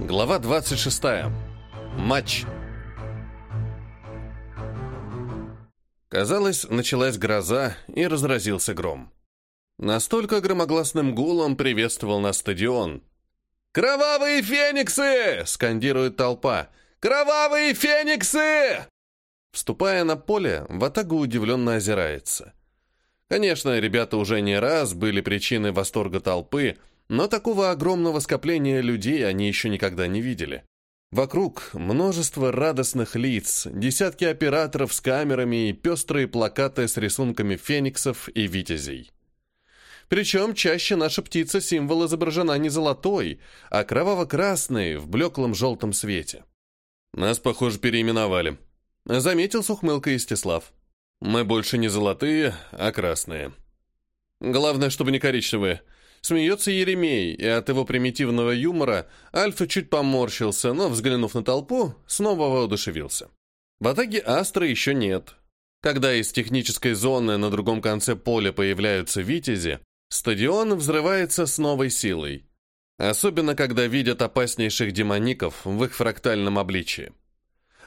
Глава 26. Матч. Казалось, началась гроза и разразился гром. Настолько громогласным гулом приветствовал нас стадион. «Кровавые фениксы!» — скандирует толпа. «Кровавые фениксы!» Вступая на поле, Ватага удивленно озирается. Конечно, ребята уже не раз были причиной восторга толпы, но такого огромного скопления людей они еще никогда не видели. Вокруг множество радостных лиц, десятки операторов с камерами и пестрые плакаты с рисунками фениксов и витязей. Причем чаще наша птица-символ изображена не золотой, а кроваво-красной в блеклом желтом свете. Нас, похоже, переименовали. Заметил с ухмылкой Истислав. Мы больше не золотые, а красные. Главное, чтобы не коричневые. Смеется Еремей, и от его примитивного юмора Альфа чуть поморщился, но, взглянув на толпу, снова воодушевился. В атаге Астра еще нет. Когда из технической зоны на другом конце поля появляются витязи, стадион взрывается с новой силой. Особенно, когда видят опаснейших демоников в их фрактальном обличии.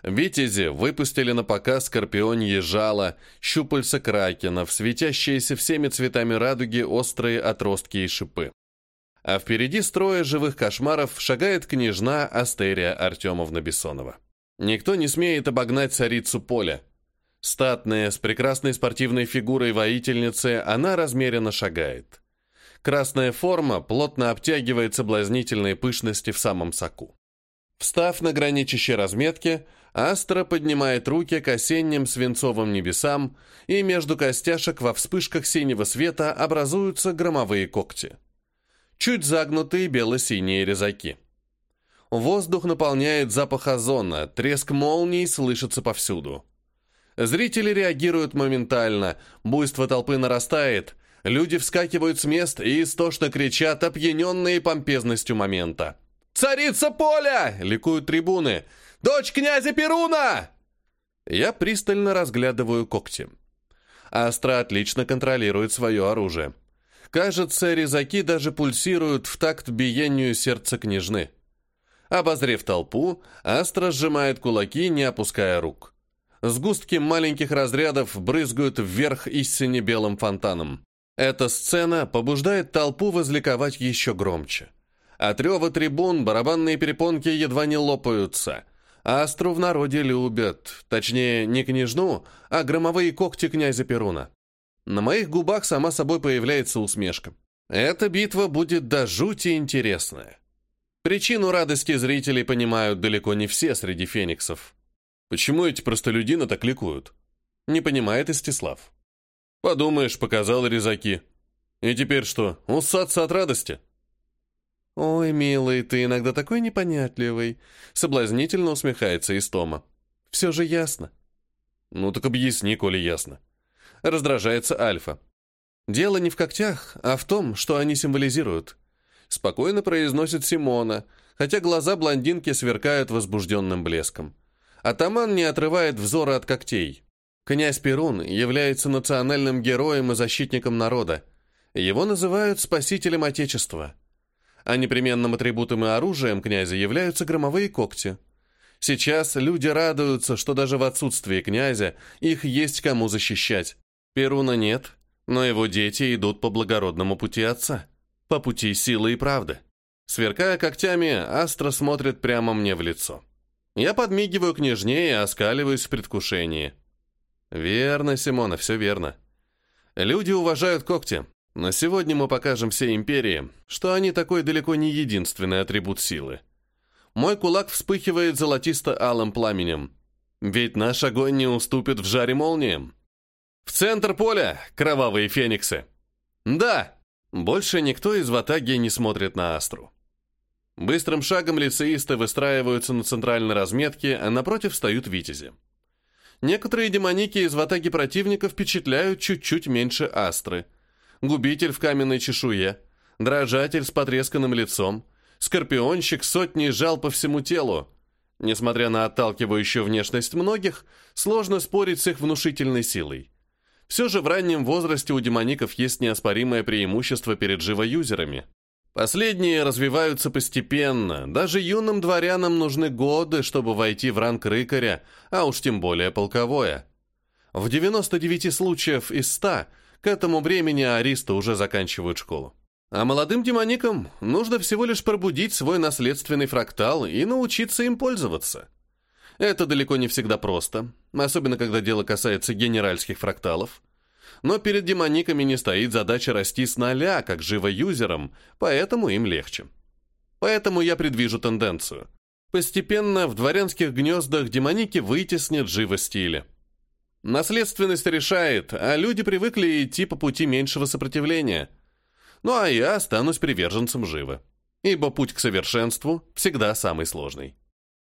Витязи выпустили на показ скорпионье жало, щупальца кракенов, светящиеся всеми цветами радуги острые отростки и шипы. А впереди строя живых кошмаров шагает княжна Астерия Артемовна Бессонова. Никто не смеет обогнать царицу поля. Статная, с прекрасной спортивной фигурой воительницы, она размеренно шагает. Красная форма плотно обтягивает соблазнительные пышности в самом соку. Встав на граничище разметки, Астра поднимает руки к осенним свинцовым небесам, и между костяшек во вспышках синего света образуются громовые когти. Чуть загнутые бело-синие резаки. Воздух наполняет запах озона, треск молний слышится повсюду. Зрители реагируют моментально, буйство толпы нарастает, люди вскакивают с мест и истошно кричат, опьяненные помпезностью момента. «Царица поля!» — ликуют трибуны — Дочь князя Перуна!» Я пристально разглядываю когти. Астра отлично контролирует свое оружие. Кажется, резаки даже пульсируют в такт биению сердца княжны. Обозрев толпу, Астра сжимает кулаки, не опуская рук. Сгустки маленьких разрядов брызгают вверх истине белым фонтаном. Эта сцена побуждает толпу возликовать еще громче. От рева трибун барабанные перепонки едва не лопаются – Астру в народе любят, точнее, не княжну, а громовые когти князя Перуна. На моих губах сама собой появляется усмешка. Эта битва будет до жути интересная. Причину радости зрителей понимают далеко не все среди фениксов. Почему эти простолюдины так ликуют? Не понимает Истислав. Подумаешь, показал резаки. И теперь что, усаться от радости? «Ой, милый, ты иногда такой непонятливый», — соблазнительно усмехается Истома. «Все же ясно». «Ну так объясни, коли ясно». Раздражается Альфа. «Дело не в когтях, а в том, что они символизируют». Спокойно произносит Симона, хотя глаза блондинки сверкают возбужденным блеском. Атаман не отрывает взора от когтей. Князь Перун является национальным героем и защитником народа. Его называют спасителем Отечества а непременным атрибутом и оружием князя являются громовые когти. Сейчас люди радуются, что даже в отсутствии князя их есть кому защищать. Перуна нет, но его дети идут по благородному пути отца, по пути силы и правды. Сверкая когтями, Астра смотрит прямо мне в лицо. Я подмигиваю княжне и оскаливаюсь в предвкушении. Верно, Симона, все верно. Люди уважают когти, но сегодня мы покажем всей империи, что они такой далеко не единственный атрибут силы. Мой кулак вспыхивает золотисто-алым пламенем. Ведь наш огонь не уступит в жаре молниям. В центр поля кровавые фениксы. Да, больше никто из ватаги не смотрит на Астру. Быстрым шагом лицеисты выстраиваются на центральной разметке, а напротив встают витязи. Некоторые демоники из ватаги противника впечатляют чуть-чуть меньше Астры – губитель в каменной чешуе, дрожатель с потресканным лицом, скорпионщик сотни жал по всему телу. Несмотря на отталкивающую внешность многих, сложно спорить с их внушительной силой. Все же в раннем возрасте у демоников есть неоспоримое преимущество перед живоюзерами. Последние развиваются постепенно, даже юным дворянам нужны годы, чтобы войти в ранг рыкаря, а уж тем более полковое. В 99 случаев из 100 к этому времени аристы уже заканчивают школу. А молодым демоникам нужно всего лишь пробудить свой наследственный фрактал и научиться им пользоваться. Это далеко не всегда просто, особенно когда дело касается генеральских фракталов. Но перед демониками не стоит задача расти с нуля, как живо-юзером, поэтому им легче. Поэтому я предвижу тенденцию. Постепенно в дворянских гнездах демоники вытеснят живо стиля. Наследственность решает, а люди привыкли идти по пути меньшего сопротивления – ну а я останусь приверженцем живо. Ибо путь к совершенству всегда самый сложный.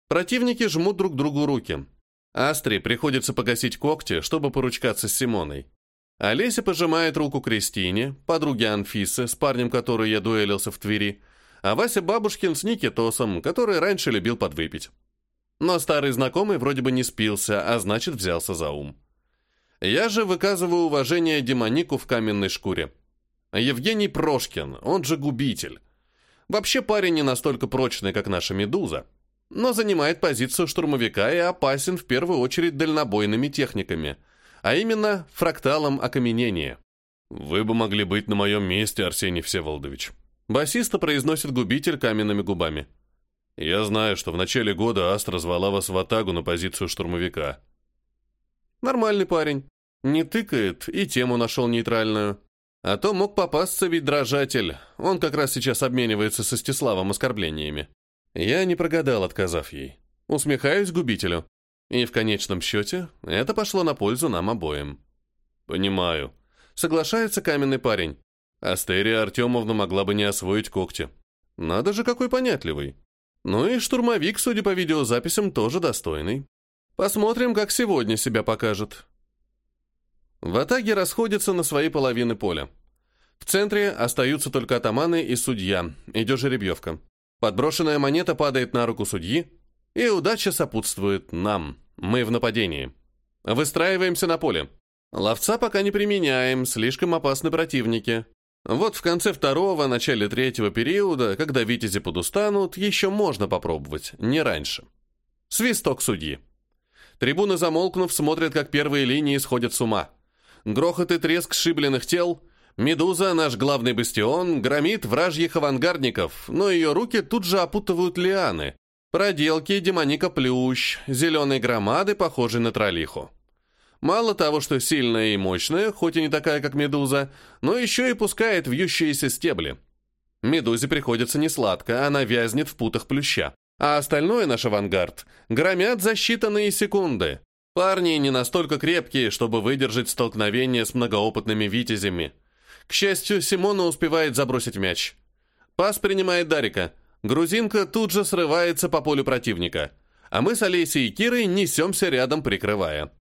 Противники жмут друг другу руки. Астре приходится погасить когти, чтобы поручкаться с Симоной. Олеся пожимает руку Кристине, подруге Анфисы, с парнем, который я дуэлился в Твери, а Вася Бабушкин с Никитосом, который раньше любил подвыпить. Но старый знакомый вроде бы не спился, а значит взялся за ум. Я же выказываю уважение демонику в каменной шкуре. Евгений Прошкин, он же губитель. Вообще парень не настолько прочный, как наша «Медуза», но занимает позицию штурмовика и опасен в первую очередь дальнобойными техниками, а именно фракталом окаменения. «Вы бы могли быть на моем месте, Арсений Всеволодович». Басиста произносит губитель каменными губами. «Я знаю, что в начале года Астра звала вас в Атагу на позицию штурмовика». «Нормальный парень. Не тыкает и тему нашел нейтральную. А то мог попасться ведь дрожатель. Он как раз сейчас обменивается со Стеславом оскорблениями. Я не прогадал, отказав ей. Усмехаюсь губителю. И в конечном счете это пошло на пользу нам обоим. Понимаю. Соглашается каменный парень. Астерия Артемовна могла бы не освоить когти. Надо же, какой понятливый. Ну и штурмовик, судя по видеозаписям, тоже достойный. Посмотрим, как сегодня себя покажет. В атаге расходятся на свои половины поля. В центре остаются только атаманы и судья, идет жеребьевка. Подброшенная монета падает на руку судьи, и удача сопутствует нам. Мы в нападении. Выстраиваемся на поле. Ловца пока не применяем, слишком опасны противники. Вот в конце второго, начале третьего периода, когда витязи подустанут, еще можно попробовать, не раньше. Свисток судьи. Трибуны, замолкнув, смотрят, как первые линии сходят с ума грохот и треск сшибленных тел. Медуза, наш главный бастион, громит вражьих авангардников, но ее руки тут же опутывают лианы. Проделки демоника плющ, зеленые громады, похожие на тролиху. Мало того, что сильная и мощная, хоть и не такая, как медуза, но еще и пускает вьющиеся стебли. Медузе приходится несладко, она вязнет в путах плюща. А остальное наш авангард громят за считанные секунды. Парни не настолько крепкие, чтобы выдержать столкновение с многоопытными витязями. К счастью, Симона успевает забросить мяч. Пас принимает Дарика. Грузинка тут же срывается по полю противника. А мы с Олесей и Кирой несемся рядом, прикрывая.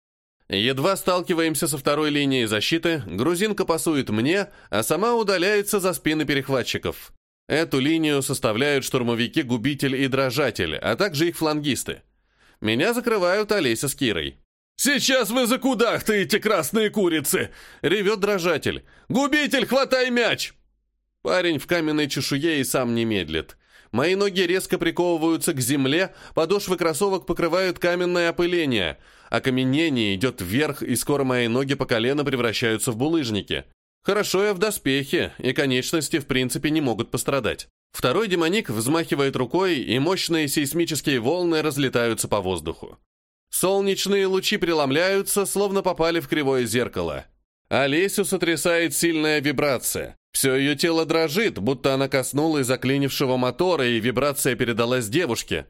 Едва сталкиваемся со второй линией защиты, грузинка пасует мне, а сама удаляется за спины перехватчиков. Эту линию составляют штурмовики-губитель и дрожатель, а также их флангисты. Меня закрывают Олеся с Кирой. «Сейчас вы закудахтаете, красные курицы!» — ревет дрожатель. «Губитель, хватай мяч!» Парень в каменной чешуе и сам не медлит. Мои ноги резко приковываются к земле, подошвы кроссовок покрывают каменное опыление. Окаменение идет вверх, и скоро мои ноги по колено превращаются в булыжники. Хорошо я в доспехе, и конечности в принципе не могут пострадать. Второй демоник взмахивает рукой, и мощные сейсмические волны разлетаются по воздуху. Солнечные лучи преломляются, словно попали в кривое зеркало. Олесю сотрясает сильная вибрация. Все ее тело дрожит, будто она коснулась заклинившего мотора, и вибрация передалась девушке.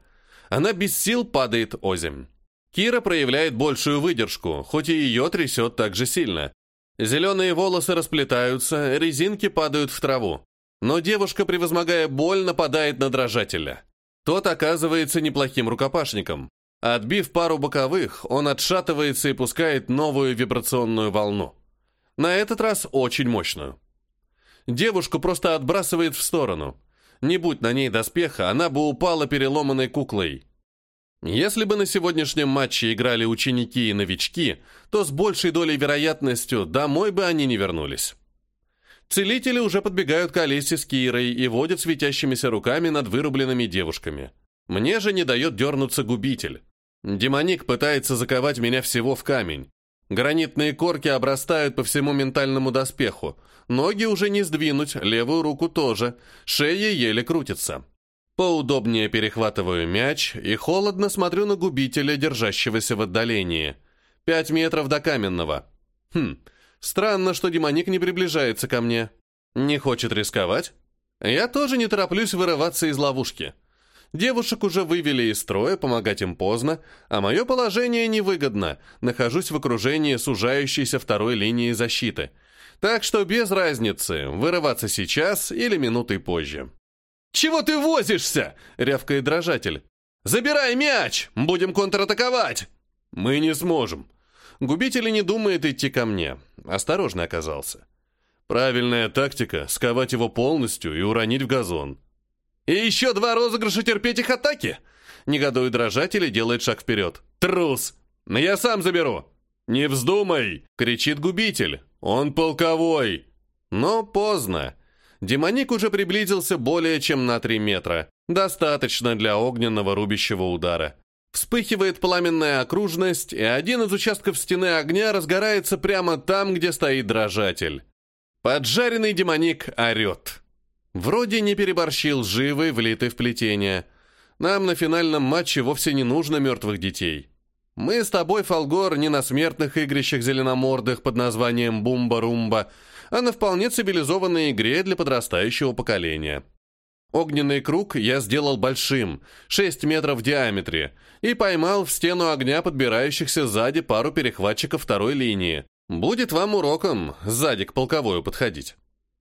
Она без сил падает озимь. Кира проявляет большую выдержку, хоть и ее трясет так же сильно. Зеленые волосы расплетаются, резинки падают в траву. Но девушка, превозмогая боль, нападает на дрожателя. Тот оказывается неплохим рукопашником. Отбив пару боковых, он отшатывается и пускает новую вибрационную волну. На этот раз очень мощную. Девушку просто отбрасывает в сторону. Не будь на ней доспеха, она бы упала переломанной куклой. Если бы на сегодняшнем матче играли ученики и новички, то с большей долей вероятностью домой бы они не вернулись. Целители уже подбегают к Олесе с Кирой и водят светящимися руками над вырубленными девушками. Мне же не дает дернуться губитель. Демоник пытается заковать меня всего в камень. Гранитные корки обрастают по всему ментальному доспеху. Ноги уже не сдвинуть, левую руку тоже. Шея еле крутится. Поудобнее перехватываю мяч и холодно смотрю на губителя, держащегося в отдалении. Пять метров до каменного. Хм, Странно, что демоник не приближается ко мне. Не хочет рисковать. Я тоже не тороплюсь вырываться из ловушки. Девушек уже вывели из строя, помогать им поздно, а мое положение невыгодно. Нахожусь в окружении сужающейся второй линии защиты. Так что без разницы, вырываться сейчас или минутой позже. «Чего ты возишься?» — рявкает дрожатель. «Забирай мяч! Будем контратаковать!» «Мы не сможем», Губитель не думает идти ко мне. Осторожно оказался. Правильная тактика — сковать его полностью и уронить в газон. «И еще два розыгрыша терпеть их атаки?» Негодует дрожатель и делает шаг вперед. «Трус! Но я сам заберу!» «Не вздумай!» — кричит губитель. «Он полковой!» Но поздно. Демоник уже приблизился более чем на три метра. Достаточно для огненного рубящего удара. Вспыхивает пламенная окружность, и один из участков стены огня разгорается прямо там, где стоит дрожатель. Поджаренный демоник орет. Вроде не переборщил живый, влитый в плетение. Нам на финальном матче вовсе не нужно мертвых детей. Мы с тобой, Фолгор, не на смертных игрищах зеленомордых под названием «Бумба-румба», а на вполне цивилизованной игре для подрастающего поколения. Огненный круг я сделал большим, 6 метров в диаметре, и поймал в стену огня подбирающихся сзади пару перехватчиков второй линии. Будет вам уроком сзади к полковую подходить.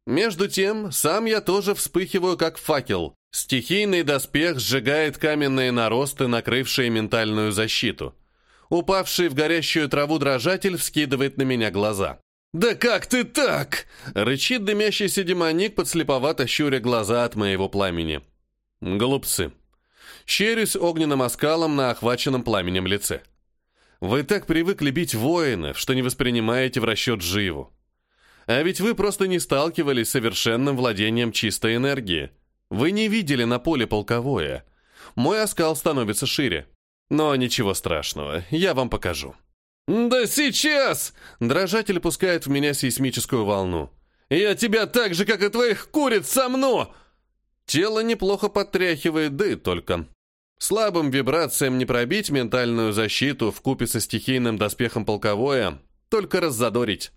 Между тем, сам я тоже вспыхиваю, как факел. Стихийный доспех сжигает каменные наросты, накрывшие ментальную защиту. Упавший в горящую траву дрожатель вскидывает на меня глаза. «Да как ты так?» — рычит дымящийся демоник, подслеповато щуря глаза от моего пламени. Глупцы. Щерюсь огненным оскалом на охваченном пламенем лице. Вы так привыкли бить воинов, что не воспринимаете в расчет живу. А ведь вы просто не сталкивались с совершенным владением чистой энергии. Вы не видели на поле полковое. Мой оскал становится шире. Но ничего страшного, я вам покажу. «Да сейчас!» Дрожатель пускает в меня сейсмическую волну. «Я тебя так же, как и твоих куриц, сомну!» Тело неплохо подтряхивает, да и только. Слабым вибрациям не пробить ментальную защиту в купе со стихийным доспехом полковое, только раззадорить.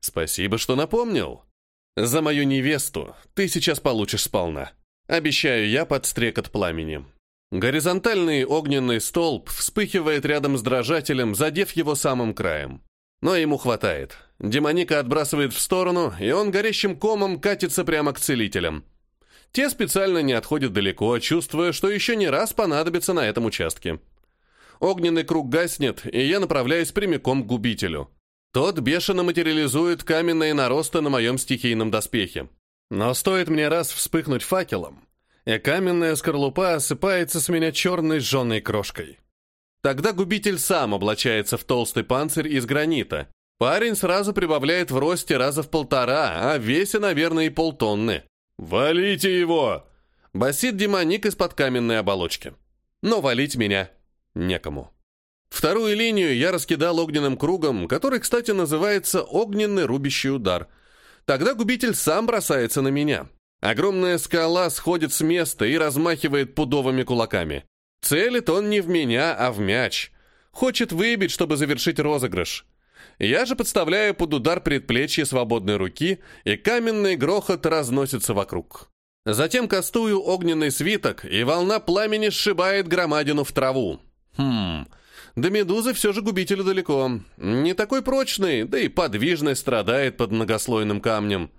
Спасибо, что напомнил. За мою невесту ты сейчас получишь сполна. Обещаю я под стрекот пламени. Горизонтальный огненный столб вспыхивает рядом с дрожателем, задев его самым краем. Но ему хватает. Демоника отбрасывает в сторону, и он горящим комом катится прямо к целителям. Те специально не отходят далеко, чувствуя, что еще не раз понадобится на этом участке. Огненный круг гаснет, и я направляюсь прямиком к губителю. Тот бешено материализует каменные наросты на моем стихийном доспехе. Но стоит мне раз вспыхнуть факелом, и каменная скорлупа осыпается с меня черной жженой крошкой. Тогда губитель сам облачается в толстый панцирь из гранита. Парень сразу прибавляет в росте раза в полтора, а весе, наверное, и полтонны. «Валите его!» Басит демоник из-под каменной оболочки. Но валить меня некому. Вторую линию я раскидал огненным кругом, который, кстати, называется «огненный рубящий удар». Тогда губитель сам бросается на меня. Огромная скала сходит с места и размахивает пудовыми кулаками. Целит он не в меня, а в мяч. Хочет выбить, чтобы завершить розыгрыш. Я же подставляю под удар предплечья свободной руки, и каменный грохот разносится вокруг. Затем кастую огненный свиток, и волна пламени сшибает громадину в траву. Хм, до медузы все же губителю далеко. Не такой прочный, да и подвижный страдает под многослойным камнем.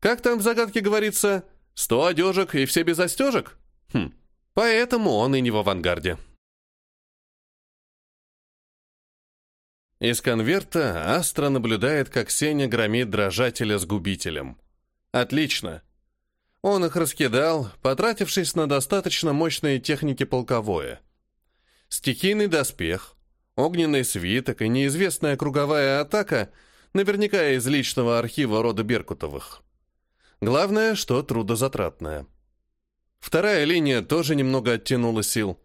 Как там в загадке говорится? Сто одежек и все без застежек? Хм, поэтому он и не в авангарде. Из конверта Астра наблюдает, как Сеня громит дрожателя с губителем. Отлично. Он их раскидал, потратившись на достаточно мощные техники полковое. Стихийный доспех, огненный свиток и неизвестная круговая атака наверняка из личного архива рода Беркутовых. Главное, что трудозатратная. Вторая линия тоже немного оттянула сил.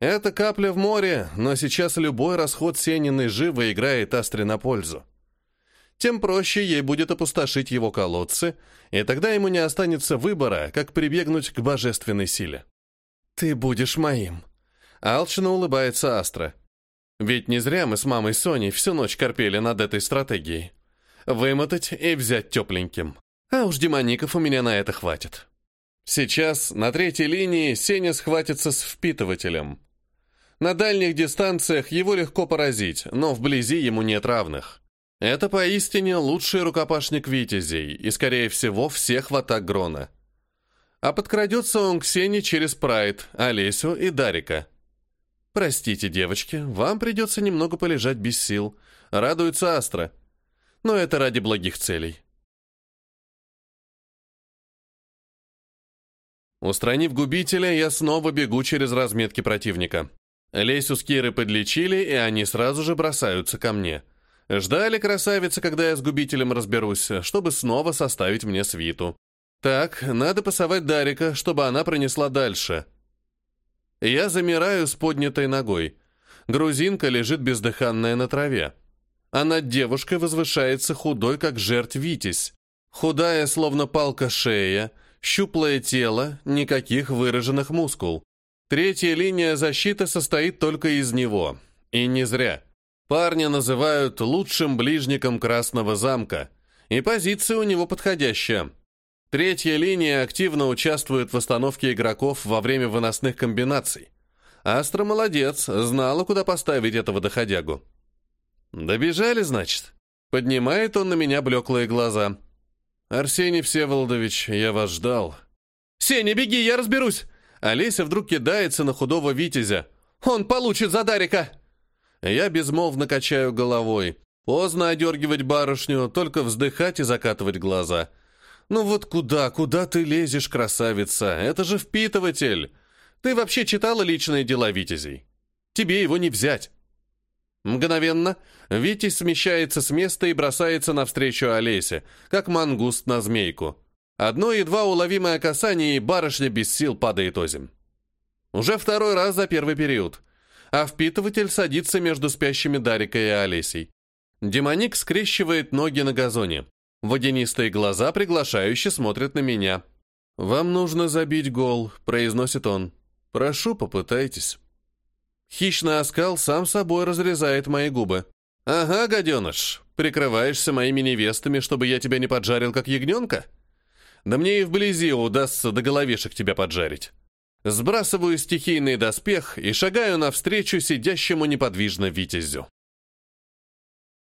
Это капля в море, но сейчас любой расход Сениной живо играет Астре на пользу. Тем проще ей будет опустошить его колодцы, и тогда ему не останется выбора, как прибегнуть к божественной силе. «Ты будешь моим», — алчно улыбается Астра. «Ведь не зря мы с мамой Соней всю ночь корпели над этой стратегией. Вымотать и взять тепленьким. А уж демоников у меня на это хватит». Сейчас на третьей линии Сеня схватится с впитывателем. На дальних дистанциях его легко поразить, но вблизи ему нет равных. Это поистине лучший рукопашник Витязей и, скорее всего, всех в атак Грона. А подкрадется он к Сене через Прайд, Олесю и Дарика. «Простите, девочки, вам придется немного полежать без сил», — радуется Астра. «Но это ради благих целей». Устранив губителя, я снова бегу через разметки противника. Лесю с Кирой подлечили, и они сразу же бросаются ко мне. Ждали красавицы, когда я с губителем разберусь, чтобы снова составить мне свиту. Так, надо пасовать Дарика, чтобы она пронесла дальше. Я замираю с поднятой ногой. Грузинка лежит бездыханная на траве. А над девушкой возвышается худой, как жертв Витязь. Худая, словно палка шея, Щуплое тело, никаких выраженных мускул. Третья линия защиты состоит только из него. И не зря. Парня называют лучшим ближником Красного замка. И позиция у него подходящая. Третья линия активно участвует в остановке игроков во время выносных комбинаций. Астра молодец, знала, куда поставить этого доходягу. «Добежали, значит?» Поднимает он на меня блеклые глаза. «Арсений Всеволодович, я вас ждал». «Сеня, беги, я разберусь!» Олеся вдруг кидается на худого Витязя. «Он получит за Дарика!» Я безмолвно качаю головой. Поздно одергивать барышню, только вздыхать и закатывать глаза. «Ну вот куда, куда ты лезешь, красавица? Это же впитыватель! Ты вообще читала личные дела Витязей? Тебе его не взять!» Мгновенно Витязь смещается с места и бросается навстречу Олесе, как мангуст на змейку. Одно едва уловимое касание, и барышня без сил падает озим. Уже второй раз за первый период. А впитыватель садится между спящими Дарикой и Олесей. Демоник скрещивает ноги на газоне. Водянистые глаза приглашающе смотрят на меня. «Вам нужно забить гол», — произносит он. «Прошу, попытайтесь». Хищный оскал сам собой разрезает мои губы. «Ага, гаденыш, прикрываешься моими невестами, чтобы я тебя не поджарил, как ягненка? Да мне и вблизи удастся до головешек тебя поджарить». Сбрасываю стихийный доспех и шагаю навстречу сидящему неподвижно витязю.